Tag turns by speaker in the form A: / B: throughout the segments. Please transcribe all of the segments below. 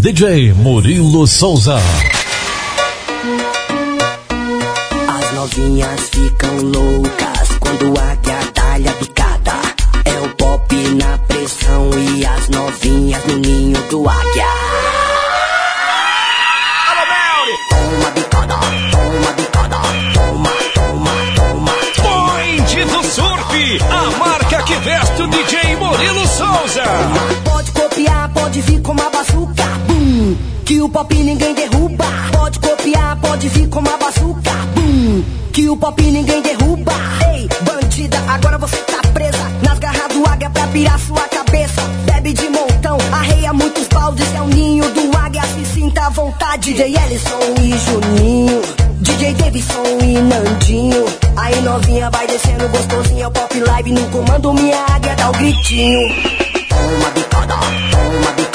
A: DJ Murilo Souza.
B: As novinhas ficam loucas quando a águia dá-lhe a picada. É o pop na pressão e as novinhas no ninho do águia. Toma bicada, toma bicada, toma, toma, toma.
C: Point do Surf, a marca que veste o DJ Murilo Souza.
B: Pode copiar, pode vir com uma pop ninguém derruba. Pode copiar, pode vir com uma bazuca. Bum, que o pop ninguém derruba. Ei, bandida, agora você tá presa. Nas garras do águia pra pirar sua cabeça. Bebe de montão, arreia muitos baldes. É o ninho do águia, se sinta à vontade. DJ Ellison e Juninho. DJ Davidson e Nandinho. Aí novinha vai descendo gostosinha. O pop live no comando. Minha águia dá o gritinho. Toma bicada, toma bicada,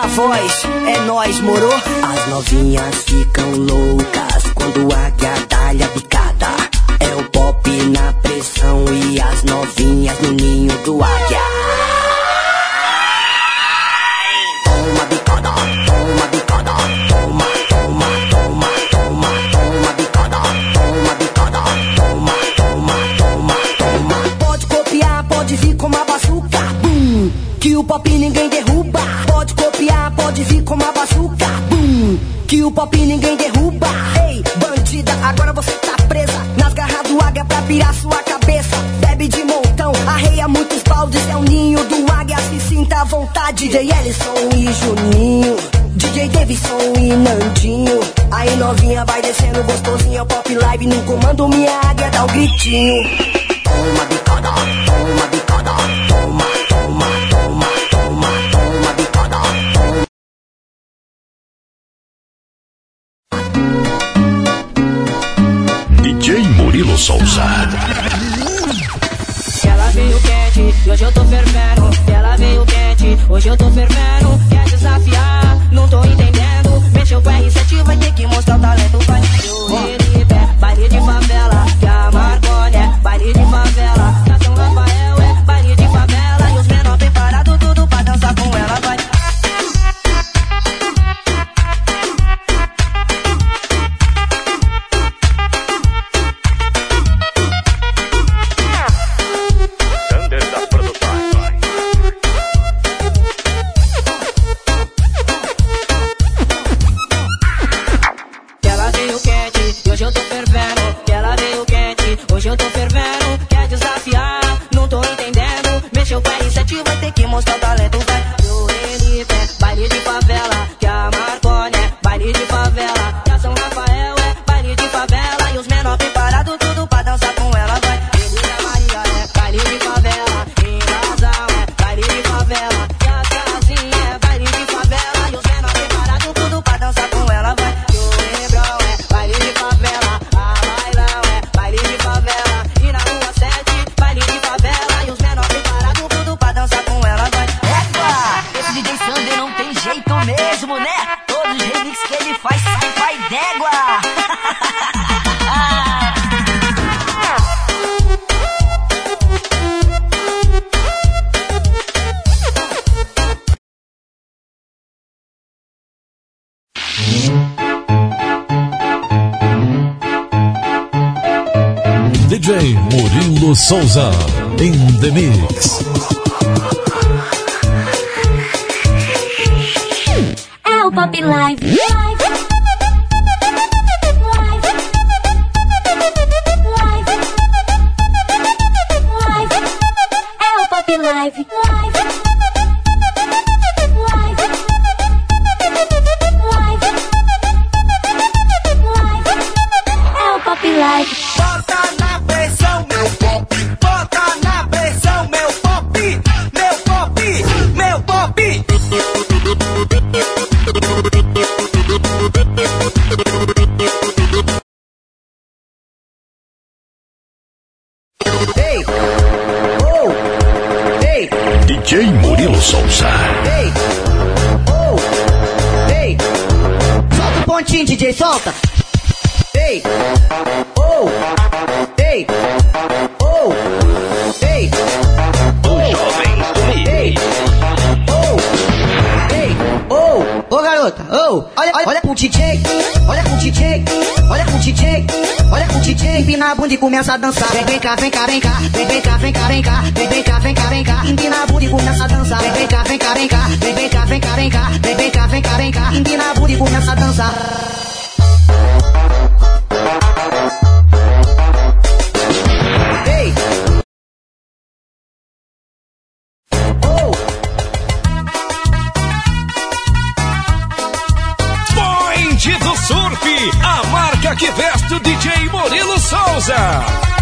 B: na voz. É nós, moro? As novinhas ficam loucas quando a águia dá-lhe a picada. É o pop na pressão e as novinhas no ninho do águia. Águia dá o gritinho. Toma bicada, toma bicada, toma, toma, toma, toma, toma bicada, toma.
A: DJ Murilo Souza.
D: Ela veio quente, hoje eu tô fervendo. Ela veio quente, hoje eu tô fervendo.
A: Souza. In the mix.
E: É o Pop Live. O Pop Live.
F: Dançar. Vem, cá, vem cá, vem cá, vem, cá, vem cá, vem cá, vem, cá, vem cá, vem cá, empina a bunda e começa a dançar. Vem, cá, vem cá, vem cá, vem, cá, vem cá, vem cá, vem cá, vem cá, empina a bunda e começa a dançar.
G: Que veste o DJ Murilo Souza.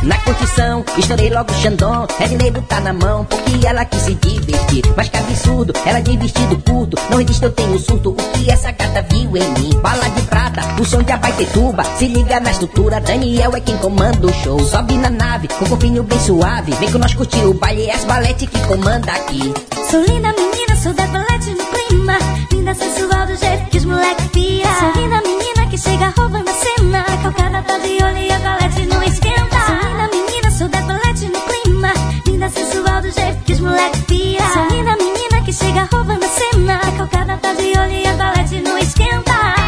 H: Na curtição, estourei logo o Xandão. Redney tá na mão, porque ela quis se divertir. Mas que absurdo, ela de vestido curto. Não resiste, eu tenho surto. O que essa gata viu em mim? Bala de prata, o som de abaitetuba. Se liga na estrutura, Daniel é quem comanda o show. Sobe na nave, com o corpinho bem suave. Vem com nós curtir o baile, é as balete que comanda aqui.
I: Sou linda menina, sou da balete no clima. Linda sensual do jeito que os moleque pia. Sou linda menina que chega roubando a cena. Calcada tá de olho e a balete não esquenta. Sou linda menina, sou da balete no clima. Linda sensual do jeito que os moleque pia. Sou linda menina que chega roubando a cena. Calcada tá de olho e a balete não esquenta.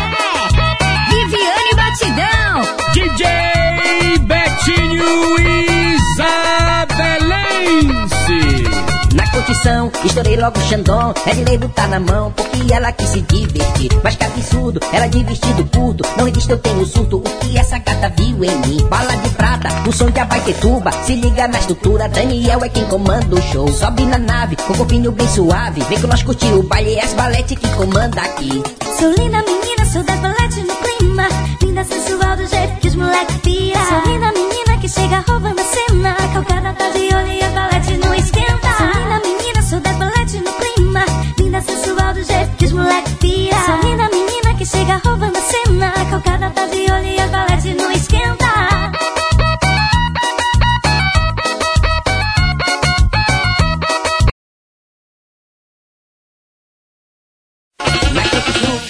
H: Estourei logo o Xandão. Redney tá na mão, porque ela quis se divertir. Mas que absurdo, ela de vestido curto. Não resiste, eu tenho surto. O que essa gata viu em mim? Bala de prata, o som de abaitetuba. Se liga na estrutura, Daniel é quem comanda o show. Sobe na nave, com o corpinho bem suave. Vem com nós curtir o baile, é as balete que comanda aqui.
I: Sou linda menina, sou da balete no clima. Linda sensual do jeito que os moleque pia. Sou linda menina que chega roubando a cena. Calcada tá de olho e a balete não esquenta. Do jeito que os moleque pia. Sou linda menina que chega roubando a cena. Calcada tá de olho e a balete não esquenta.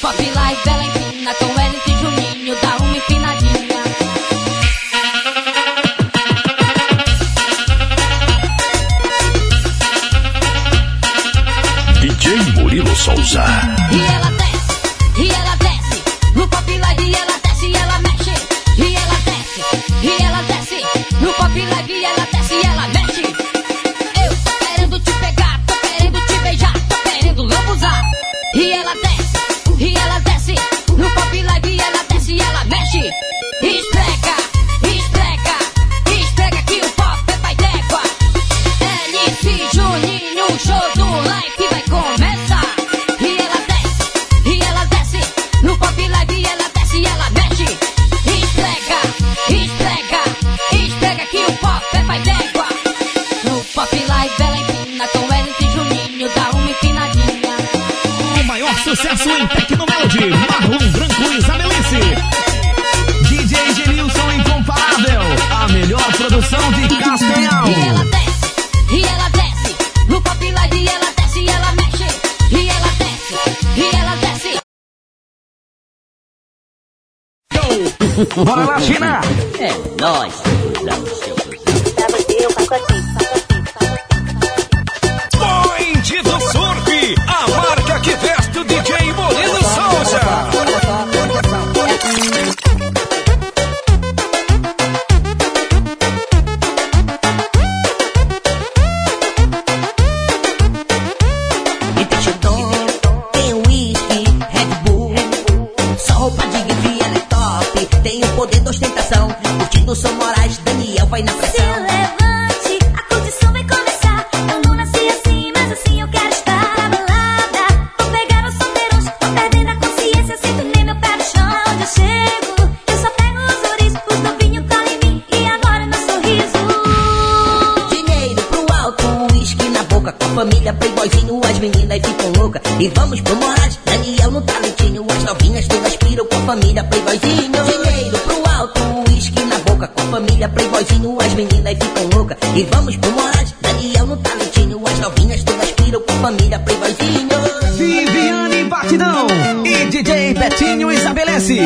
J: Pop Live, ela empina com Wellington
K: Souza.
J: E ela
G: Bora lá, China!
H: é nós, cuzão, seu família, playboyzinho, as meninas ficam loucas. E vamos pro Moraes, Daniel no talentinho. As novinhas todas piram com família, playboyzinho.
G: Viviane Batidão e DJ Betinho Isabelece.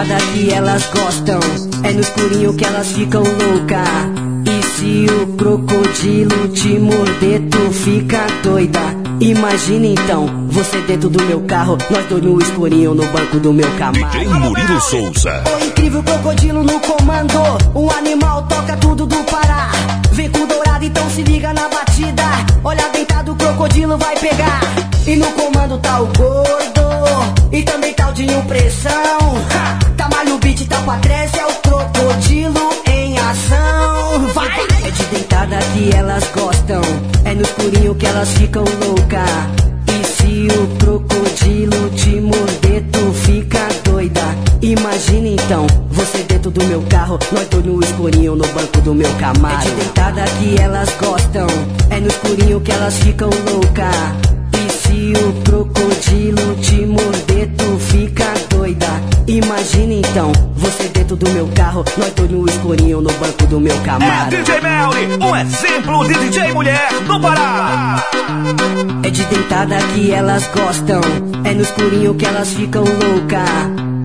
L: Deitada que elas gostam, é no escurinho que elas ficam louca. E se o crocodilo te morder, tu fica doida. Imagina então, você dentro do meu carro, nós dois no escurinho no banco do meu
A: DJ
L: Camaro.
A: Murilo Souza.
L: O incrível crocodilo no comando, o animal toca tudo do Pará. Vem com dourado, então se liga na batida. Olha deitado, o crocodilo vai pegar. E no comando tá o gordo, e também tá o Dinho Pressão. Ha! Tamalho beat, tá pra trás, é o crocodilo em ação. Vai! É de deitada que elas gostam, é no escurinho que elas ficam louca. E se o crocodilo te morder, tu fica doida. Imagina então, você dentro do meu carro, nós dois no escurinho no banco do meu Camaro. É de deitada que elas gostam, é no escurinho que elas ficam louca. Se o crocodilo te morder, tu fica doida. Imagina então, você dentro do meu carro, nós dois no escurinho no banco do meu
C: É
L: Camaro.
C: DJ Melly, um exemplo de DJ mulher do Pará.
L: É de deitada que elas gostam, é no escurinho que elas ficam louca.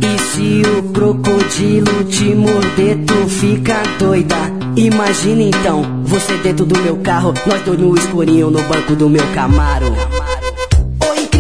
L: E se o crocodilo te morder, tu fica doida. Imagina então, você dentro do meu carro, nós dois no escurinho no banco do meu Camaro.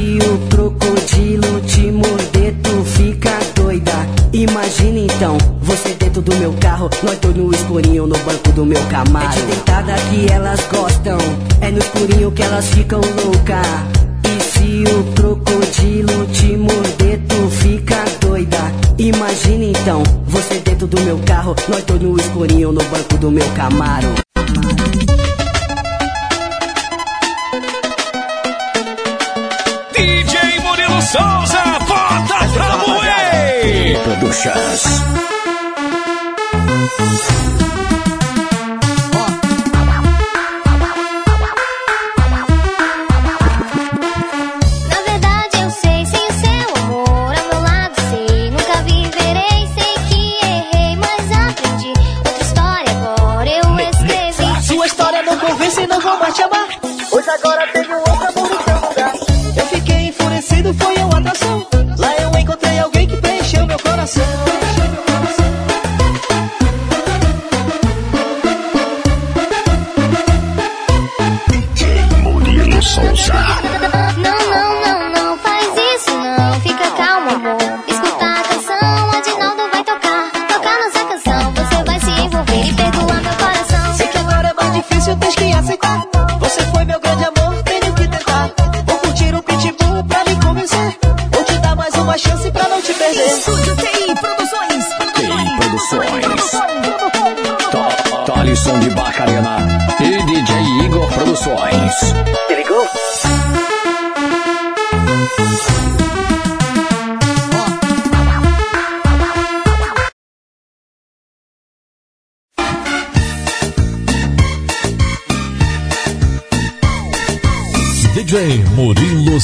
L: E se o crocodilo te morder, tu fica doida. Imagina então, você dentro do meu carro, nós dois no escurinho no banco do meu Camaro. É de deitada que elas gostam, é no escurinho que elas ficam louca. E se o crocodilo te morder, tu fica doida. Imagina então, você dentro do meu carro, nós dois no escurinho no banco do meu Camaro.
C: Souza, bota pra moer.
A: Productions.
E: Na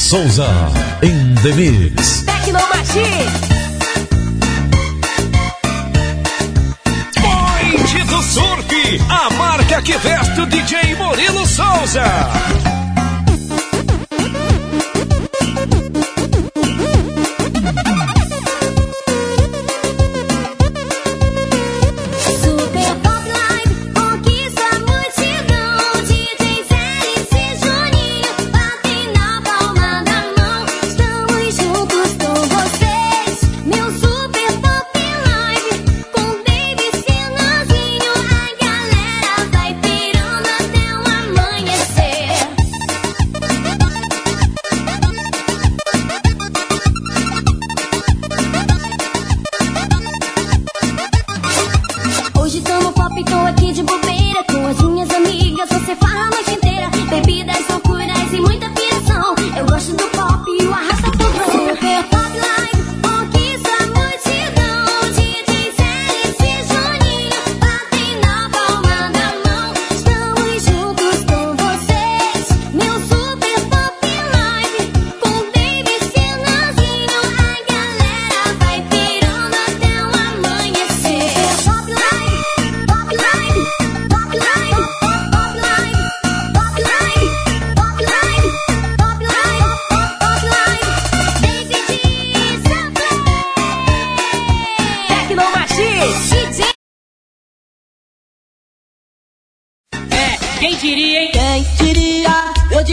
A: Souza
M: em The Mix.
C: Point do Surf, a marca que veste o DJ Murilo Souza.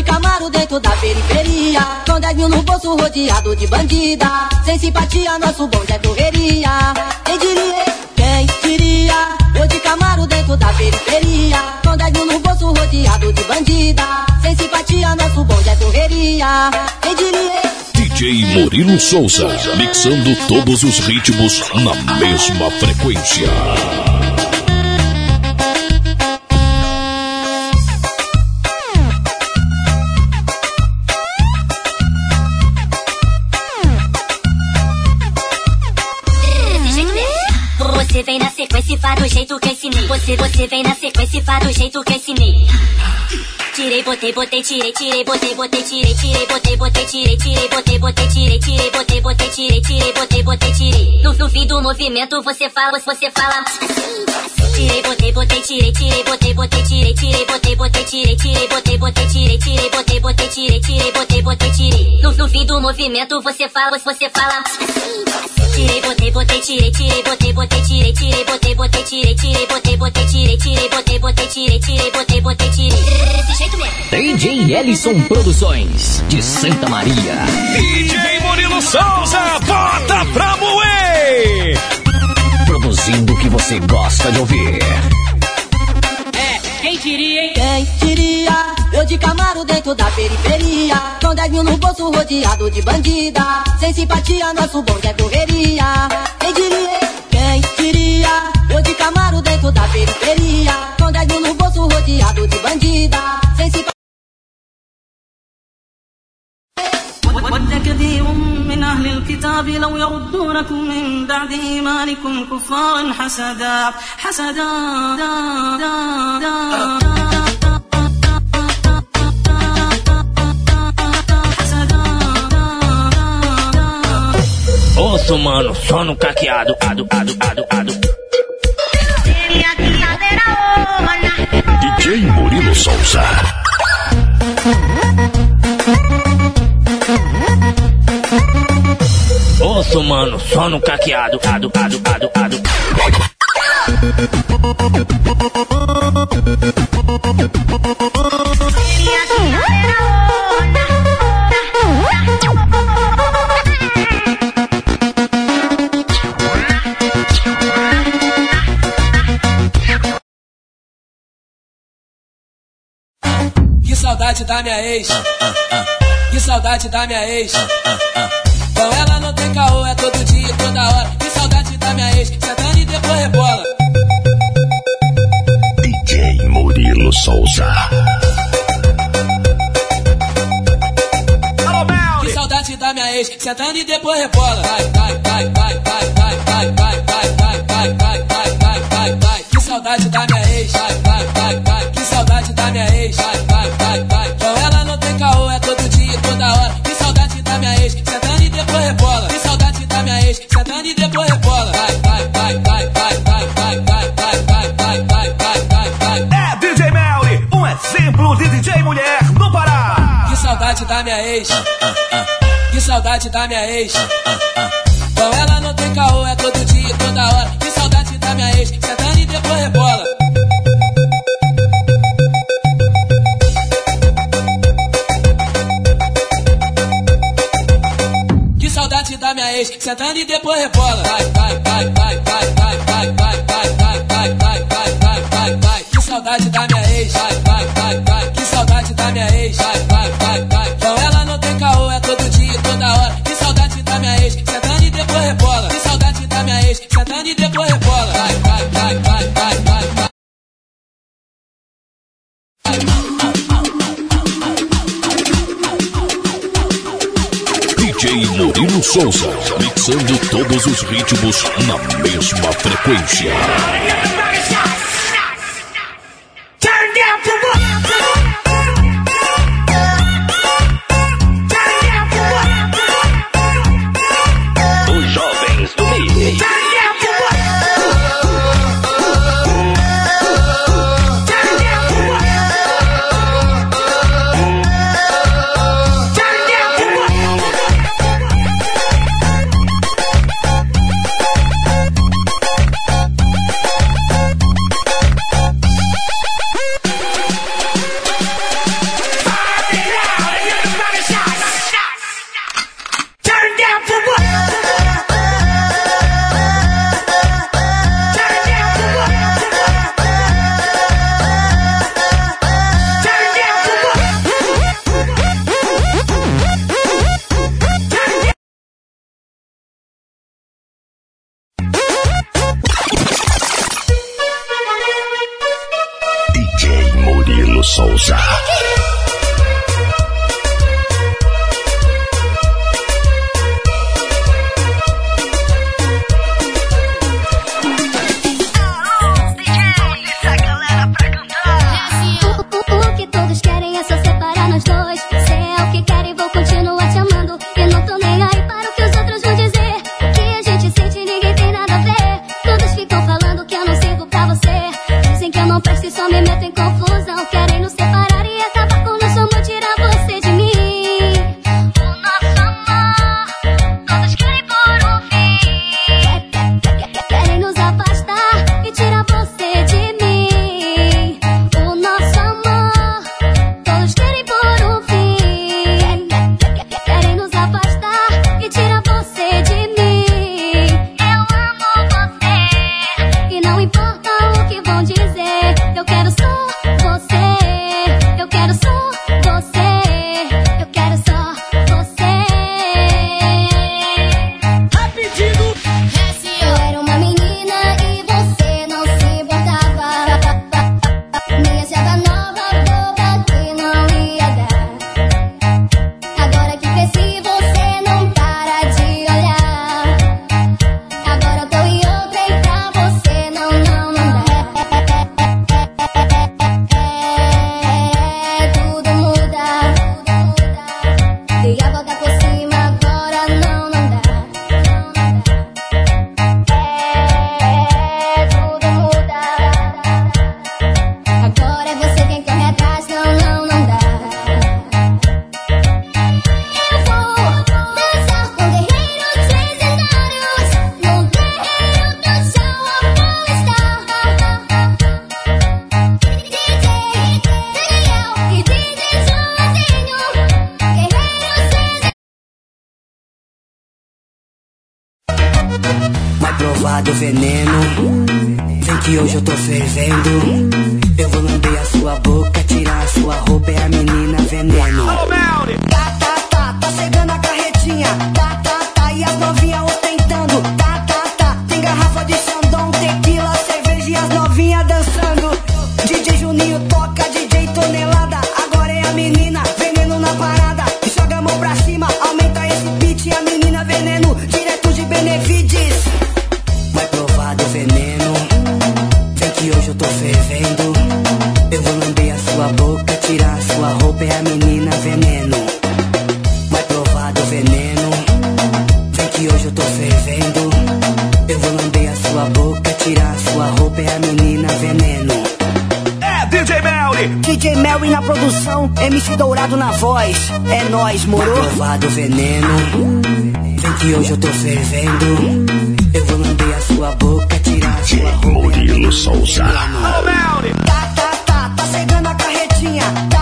N: Camaro dentro da periferia. Com 10 mil no bolso rodeado de bandida. Sem simpatia, nosso bonde é correria. Quem diria, quem diria? Eu de Camaro dentro da periferia. Com 10 mil no bolso rodeado de bandida. Sem simpatia, nosso bonde é correria. Quem diria?
O: DJ Murilo Souza, mixando todos os ritmos na mesma frequência.
P: Faz do jeito que ensinei. Você, você vem na sequência e faz do jeito que ensinei. Tirei, botei, botei, tirei, tirei, botei, botei, tirei, tirei, botei, botei, tirei, tirei, botei, botei, tirei, tirei, botei, botei, tirei, tirei, botei, botei, tirei. No, no fim do movimento você fala, você fala. Tirei, botei, botei, tirei, tirei, botei, botei, tirei, tirei, botei, botei, tirei, tirei, botei, botei, tirei, tirei, botei, botei, tirei, tirei, botei, botei, tirei. No, no fim do movimento você fala, você fala. Tirei, botei, botei, tirei, tirei, botei, botei, tirei, tirei, botei, botei, tirei, tirei, botei, botei, tirei, tirei, botei, botei, tirei, tirei, botei, botei, tirei. Desse jeito mesmo.
A: DJ Ellison Produções, de Santa Maria.
C: DJ Murilo Souza, bota pra moer!
A: Produzindo o que você gosta de ouvir.
N: Quem diria? Eu de Camaro dentro da periferia. Com 10 mil no bolso rodeado de bandida. Sem simpatia, nosso bonde é correria. Quem diria? Quem diria? Eu de Camaro dentro da periferia. Com 10 mil no bolso rodeado de bandida.
Q: ود كثير من أهل الكتاب لو يردونكم من بعد إيمانكم كفارا حسدا حسدا دا دا دا
R: Osso, mano, só no caqueado, ado, ado, ado, ado.
O: DJ Murilo Souza.
R: Osso, mano, só no caqueado, ado, ado, ado, ado.
S: Que saudade da minha ex. Que saudade da minha ex. Com ela não tem caô, é todo dia, toda hora. Que saudade da minha ex. Sentando e depois rebola.
O: DJ Murilo Souza.
S: Que saudade da minha ex. Sentando e depois rebola. Vai, vai, vai, vai, vai, vai, vai, vai, vai, vai, vai, vai, vai, vai, vai, vai. Que saudade da minha ex. Da minha ex. Que saudade da minha ex. Com ela não tem caô, é todo dia, toda hora. Que saudade da minha ex. Sentando e depois rebola. Que saudade da minha ex. Sentando e depois rebola. Vai,
O: Souza, mixando todos os ritmos na mesma frequência.
L: veneno. Vem que hoje eu tô fervendo. Eu vou lamber a sua boca, tirar a sua roupa, é a menina veneno.
B: dourado na voz, é
L: nós,
B: moro?
L: Provado veneno, vem que hoje eu tô fervendo. Eu vou lamber a sua boca, tirar a sua roupa.
K: Murilo Souza.
B: Tá, tá, tá, tá chegando a carretinha.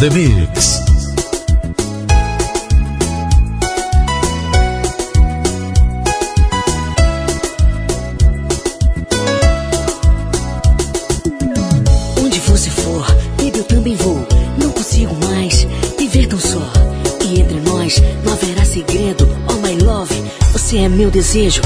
K: the Mix.
M: Onde você for, baby, eu também vou. Não consigo mais viver tão só. E entre nós não haverá segredo, oh my love. Você é meu desejo,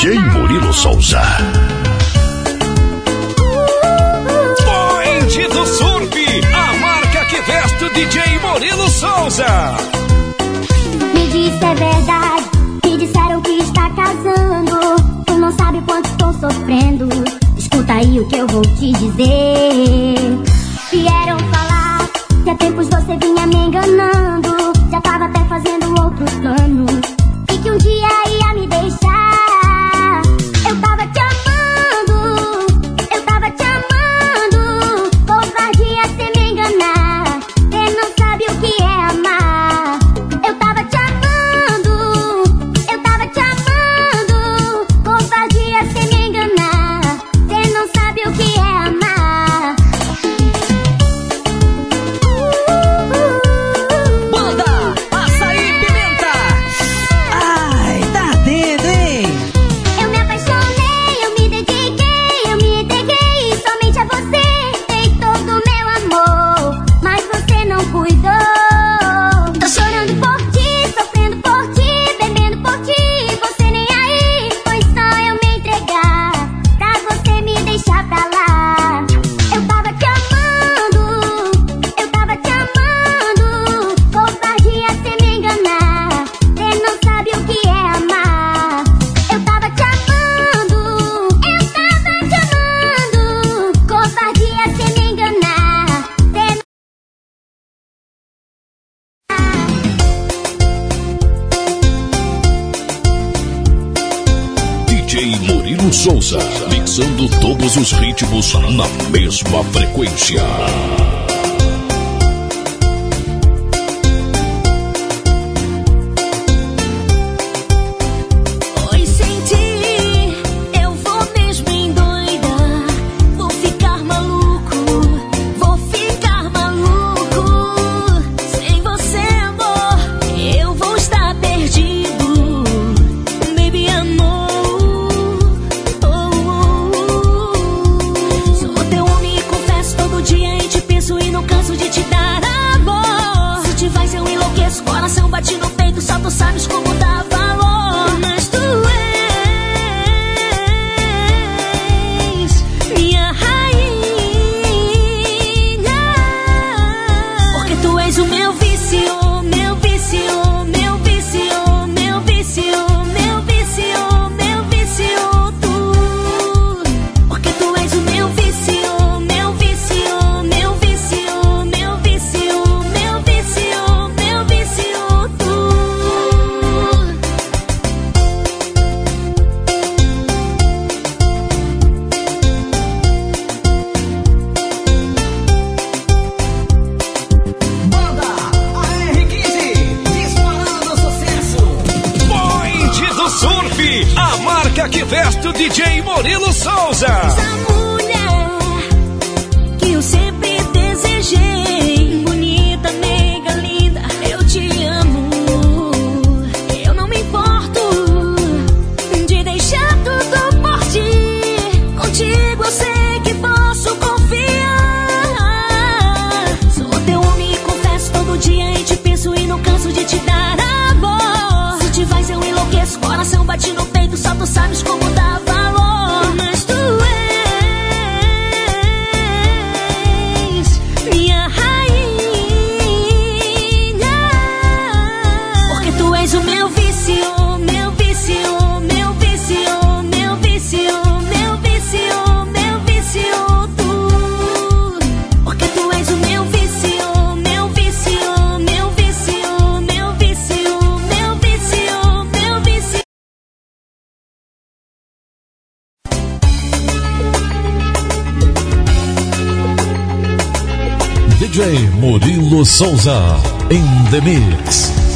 K: DJ Murilo Souza.
C: Point do Surf, a marca que veste o DJ Murilo Souza.
E: Me disse é verdade, que disseram que está casando. Tu não sabe quanto estou sofrendo. Escuta aí o que eu vou te dizer. Vieram falar que há tempos você vinha me enganando. Já tava até fazendo outro plano. E que um dia ia me deixar.
M: ritmos na mesma frequência.
T: A marca que veste o DJ Murilo Souza.
E: Essa mulher que eu sempre como
M: DJ Murilo Souza, em The Mix.